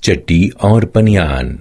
चट्टी और पनियान।